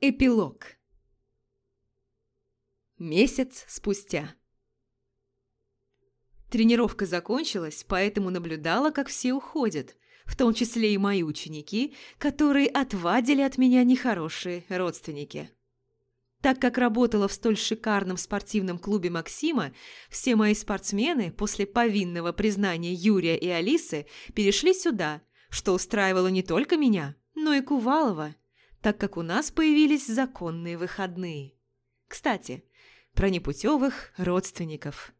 Эпилог Месяц спустя Тренировка закончилась, поэтому наблюдала, как все уходят, в том числе и мои ученики, которые отвадили от меня нехорошие родственники. Так как работала в столь шикарном спортивном клубе Максима, все мои спортсмены после повинного признания Юрия и Алисы перешли сюда, что устраивало не только меня, но и Кувалова, так как у нас появились законные выходные. Кстати, про непутевых родственников.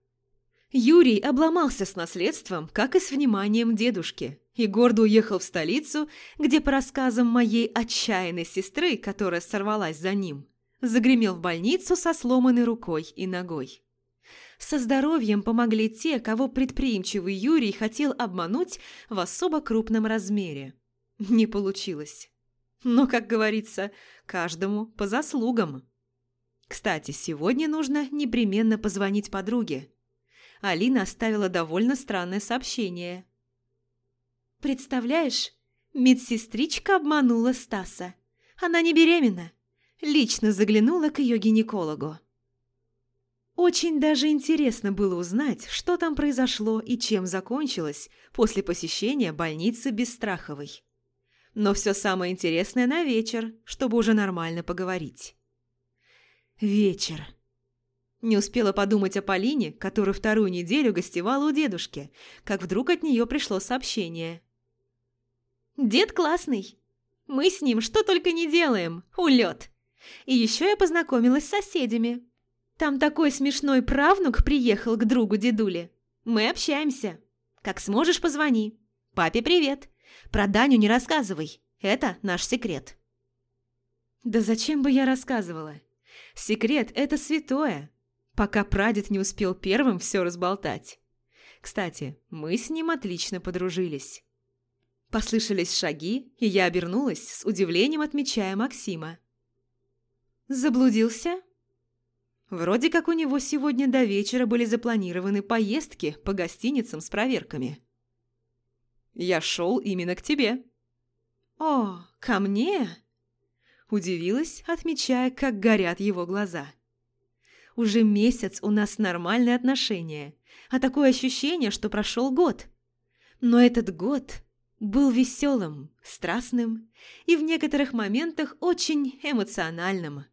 Юрий обломался с наследством, как и с вниманием дедушки, и гордо уехал в столицу, где, по рассказам моей отчаянной сестры, которая сорвалась за ним, загремел в больницу со сломанной рукой и ногой. Со здоровьем помогли те, кого предприимчивый Юрий хотел обмануть в особо крупном размере. Не получилось. Но, как говорится, каждому по заслугам. Кстати, сегодня нужно непременно позвонить подруге. Алина оставила довольно странное сообщение. «Представляешь, медсестричка обманула Стаса. Она не беременна. Лично заглянула к ее гинекологу. Очень даже интересно было узнать, что там произошло и чем закончилось после посещения больницы Бесстраховой. Но все самое интересное на вечер, чтобы уже нормально поговорить. Вечер. Не успела подумать о Полине, которая вторую неделю гостевала у дедушки, как вдруг от нее пришло сообщение. «Дед классный. Мы с ним что только не делаем. Улет. И еще я познакомилась с соседями. Там такой смешной правнук приехал к другу дедуле. Мы общаемся. Как сможешь, позвони. Папе привет. Про Даню не рассказывай. Это наш секрет. Да зачем бы я рассказывала? Секрет – это святое. Пока прадед не успел первым все разболтать. Кстати, мы с ним отлично подружились. Послышались шаги, и я обернулась, с удивлением отмечая Максима. Заблудился? Вроде как у него сегодня до вечера были запланированы поездки по гостиницам с проверками. Я шел именно к тебе. О, ко мне? Удивилась, отмечая, как горят его глаза. Уже месяц у нас нормальные отношения, а такое ощущение, что прошел год. Но этот год был веселым, страстным и в некоторых моментах очень эмоциональным.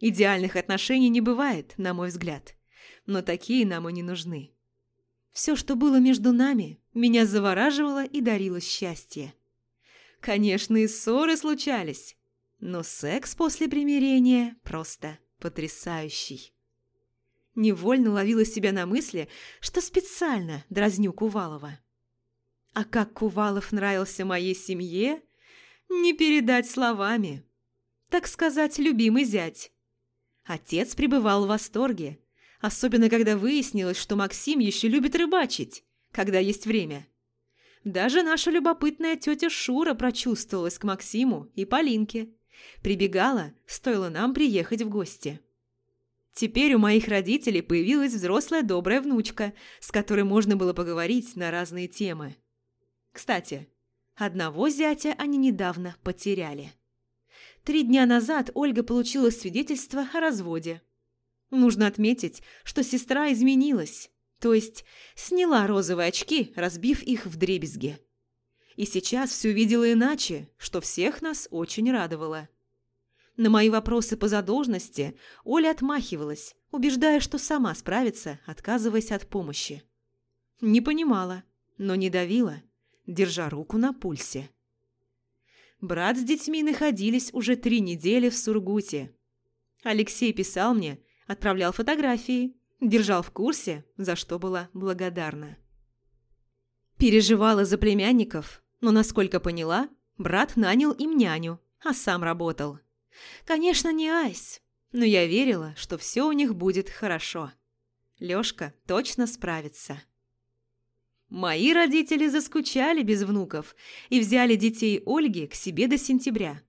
Идеальных отношений не бывает, на мой взгляд, но такие нам и не нужны. Все, что было между нами, меня завораживало и дарило счастье. Конечно, и ссоры случались, но секс после примирения просто потрясающий. Невольно ловила себя на мысли, что специально дразню Кувалова. А как Кувалов нравился моей семье, не передать словами. Так сказать, любимый зять. Отец пребывал в восторге, особенно когда выяснилось, что Максим еще любит рыбачить, когда есть время. Даже наша любопытная тетя Шура прочувствовалась к Максиму и Полинке. Прибегала, стоило нам приехать в гости. Теперь у моих родителей появилась взрослая добрая внучка, с которой можно было поговорить на разные темы. Кстати, одного зятя они недавно потеряли. Три дня назад Ольга получила свидетельство о разводе. Нужно отметить, что сестра изменилась, то есть сняла розовые очки, разбив их в дребезги. И сейчас все видела иначе, что всех нас очень радовало. На мои вопросы по задолженности Оля отмахивалась, убеждая, что сама справится, отказываясь от помощи. Не понимала, но не давила, держа руку на пульсе. Брат с детьми находились уже три недели в Сургуте. Алексей писал мне, отправлял фотографии, держал в курсе, за что была благодарна. Переживала за племянников, но, насколько поняла, брат нанял им няню, а сам работал. Конечно, не Айс, но я верила, что все у них будет хорошо. Лёшка точно справится. Мои родители заскучали без внуков и взяли детей Ольги к себе до сентября.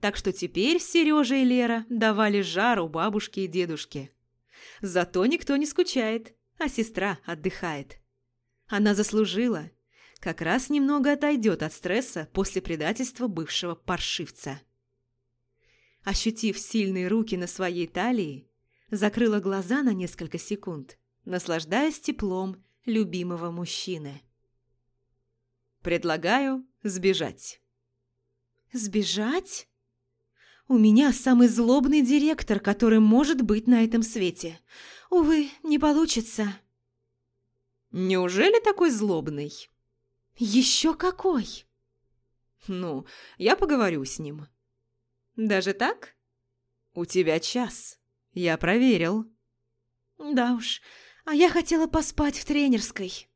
Так что теперь Сережа и Лера давали жару бабушке и дедушке. Зато никто не скучает, а сестра отдыхает. Она заслужила. Как раз немного отойдет от стресса после предательства бывшего паршивца. ощутив сильные руки на своей талии, закрыла глаза на несколько секунд, наслаждаясь теплом любимого мужчины. «Предлагаю сбежать». «Сбежать?» «У меня самый злобный директор, который может быть на этом свете. Увы, не получится». «Неужели такой злобный?» «Еще какой!» «Ну, я поговорю с ним». «Даже так?» «У тебя час. Я проверил». «Да уж, а я хотела поспать в тренерской».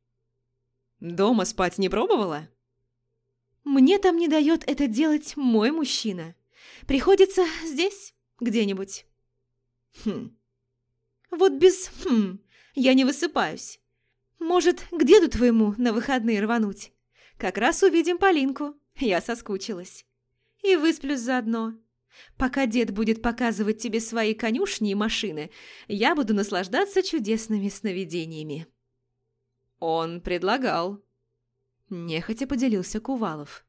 «Дома спать не пробовала?» «Мне там не дает это делать мой мужчина. Приходится здесь, где-нибудь». «Хм». «Вот без «хм» я не высыпаюсь. Может, к деду твоему на выходные рвануть? Как раз увидим Полинку. Я соскучилась. И высплюсь заодно. Пока дед будет показывать тебе свои конюшни и машины, я буду наслаждаться чудесными сновидениями». «Он предлагал». Нехотя поделился Кувалов.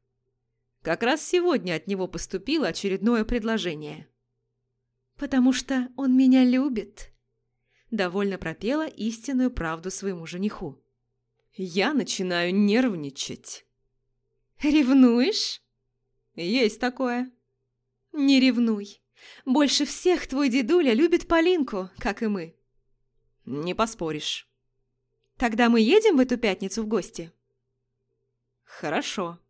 «Как раз сегодня от него поступило очередное предложение». «Потому что он меня любит», – довольно пропела истинную правду своему жениху. «Я начинаю нервничать». «Ревнуешь?» «Есть такое». «Не ревнуй. Больше всех твой дедуля любит Полинку, как и мы». «Не поспоришь». «Тогда мы едем в эту пятницу в гости?» «Хорошо», —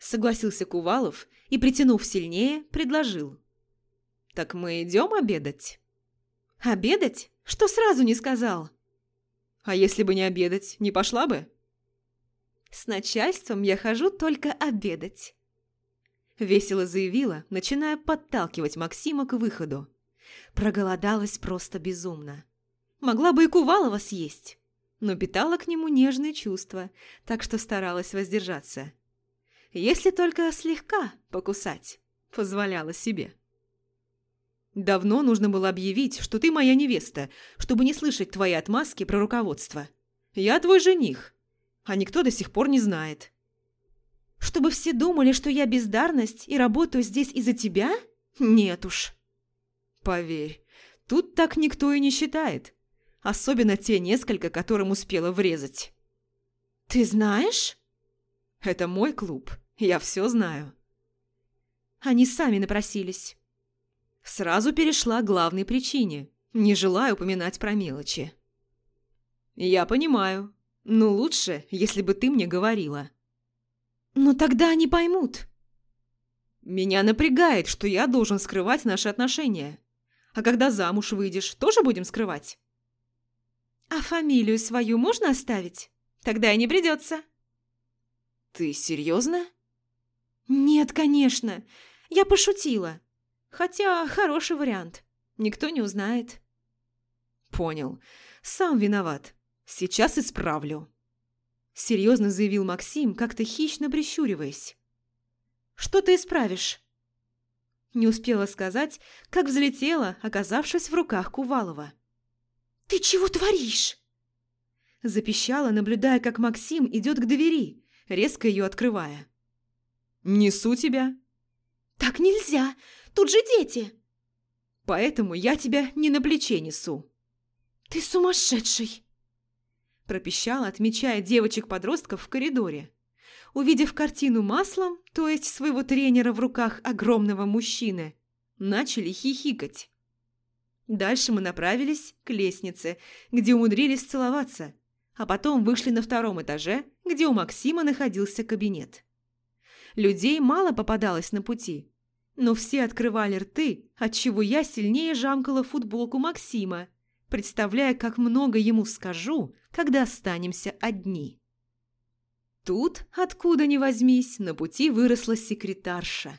согласился Кувалов и, притянув сильнее, предложил. «Так мы идем обедать?» «Обедать? Что сразу не сказал?» «А если бы не обедать, не пошла бы?» «С начальством я хожу только обедать», – весело заявила, начиная подталкивать Максима к выходу. Проголодалась просто безумно. Могла бы и Кувалова съесть, но питала к нему нежные чувства, так что старалась воздержаться. Если только слегка покусать, позволяла себе. «Давно нужно было объявить, что ты моя невеста, чтобы не слышать твои отмазки про руководство. Я твой жених, а никто до сих пор не знает. Чтобы все думали, что я бездарность и работаю здесь из-за тебя? Нет уж. Поверь, тут так никто и не считает. Особенно те несколько, которым успела врезать. Ты знаешь? Это мой клуб, я все знаю. Они сами напросились. Сразу перешла к главной причине, не желая упоминать про мелочи. Я понимаю, ну, лучше, если бы ты мне говорила. Но тогда они поймут. Меня напрягает, что я должен скрывать наши отношения. А когда замуж выйдешь, тоже будем скрывать? А фамилию свою можно оставить? Тогда и не придется. Ты серьезно? Нет, конечно. Я пошутила. Хотя хороший вариант. Никто не узнает. Понял. Сам виноват. Сейчас исправлю. Серьезно заявил Максим, как-то хищно прищуриваясь. Что ты исправишь? Не успела сказать, как взлетела, оказавшись в руках Кувалова. «Ты чего творишь?» Запищала, наблюдая, как Максим идет к двери, резко ее открывая. «Несу тебя». «Так нельзя! Тут же дети!» «Поэтому я тебя не на плече несу». «Ты сумасшедший!» пропищала, отмечая девочек-подростков в коридоре. Увидев картину маслом, то есть своего тренера в руках огромного мужчины, начали хихикать. Дальше мы направились к лестнице, где умудрились целоваться, а потом вышли на втором этаже, где у Максима находился кабинет. Людей мало попадалось на пути, но все открывали рты, отчего я сильнее жамкала футболку Максима, представляя, как много ему скажу, когда останемся одни. Тут, откуда ни возьмись, на пути выросла секретарша.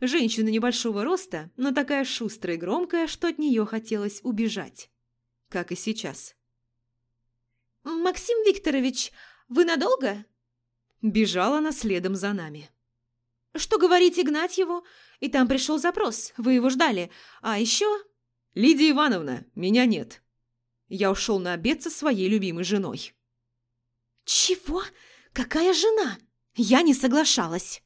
Женщина небольшого роста, но такая шустрая и громкая, что от нее хотелось убежать. Как и сейчас. «Максим Викторович, вы надолго?» Бежала она следом за нами. «Что говорить Игнатьеву? И там пришел запрос, вы его ждали. А еще...» «Лидия Ивановна, меня нет. Я ушел на обед со своей любимой женой». «Чего? Какая жена? Я не соглашалась».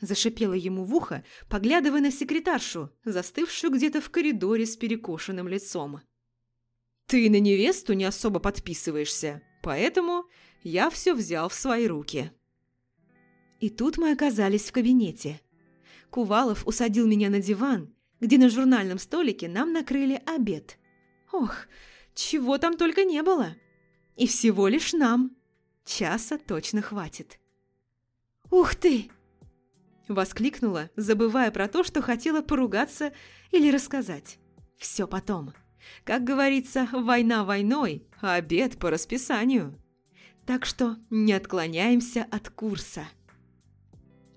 Зашипела ему в ухо, поглядывая на секретаршу, застывшую где-то в коридоре с перекошенным лицом. «Ты на невесту не особо подписываешься, поэтому я все взял в свои руки». И тут мы оказались в кабинете. Кувалов усадил меня на диван, где на журнальном столике нам накрыли обед. Ох, чего там только не было. И всего лишь нам. Часа точно хватит. «Ух ты!» Воскликнула, забывая про то, что хотела поругаться или рассказать. Все потом. Как говорится, война войной, а обед по расписанию. Так что не отклоняемся от курса.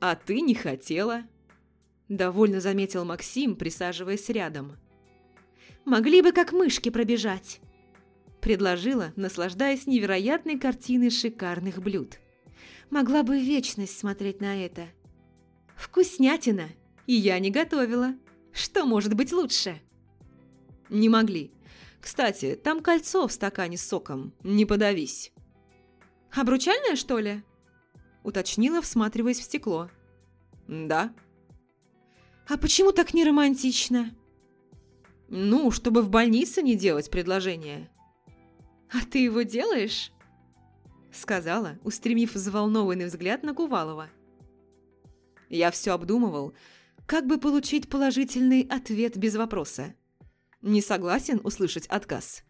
«А ты не хотела?» Довольно заметил Максим, присаживаясь рядом. «Могли бы как мышки пробежать!» Предложила, наслаждаясь невероятной картиной шикарных блюд. «Могла бы вечность смотреть на это!» «Вкуснятина! И я не готовила! Что может быть лучше?» «Не могли. Кстати, там кольцо в стакане с соком. Не подавись!» «Обручальное, что ли?» Уточнила, всматриваясь в стекло. «Да». «А почему так не романтично?» «Ну, чтобы в больнице не делать предложение». «А ты его делаешь?» Сказала, устремив взволнованный взгляд на Кувалова. Я все обдумывал, как бы получить положительный ответ без вопроса. Не согласен услышать отказ.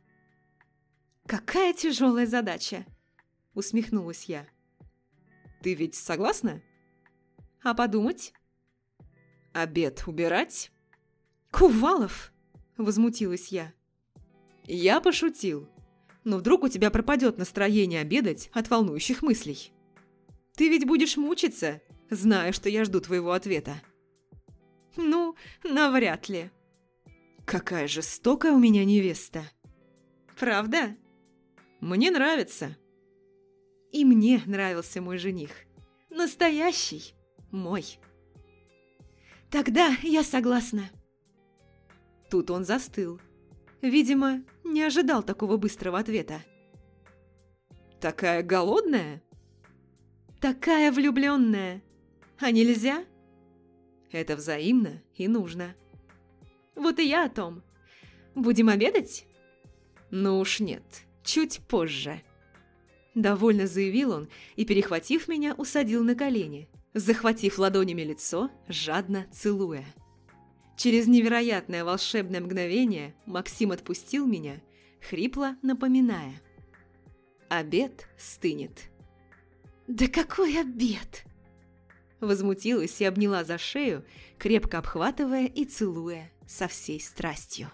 «Какая тяжелая задача!» – усмехнулась я. Ты ведь согласна? А подумать? Обед убирать? Кувалов! Возмутилась я. Я пошутил. Но вдруг у тебя пропадет настроение обедать от волнующих мыслей. Ты ведь будешь мучиться, зная, что я жду твоего ответа. Ну, навряд ли. Какая жестокая у меня невеста. Правда? Мне нравится. И мне нравился мой жених. Настоящий мой. Тогда я согласна. Тут он застыл. Видимо, не ожидал такого быстрого ответа. Такая голодная? Такая влюбленная. А нельзя? Это взаимно и нужно. Вот и я о том. Будем обедать? Ну уж нет, чуть позже. Довольно заявил он и, перехватив меня, усадил на колени, захватив ладонями лицо, жадно целуя. Через невероятное волшебное мгновение Максим отпустил меня, хрипло напоминая. Обед стынет. «Да какой обед!» Возмутилась и обняла за шею, крепко обхватывая и целуя со всей страстью.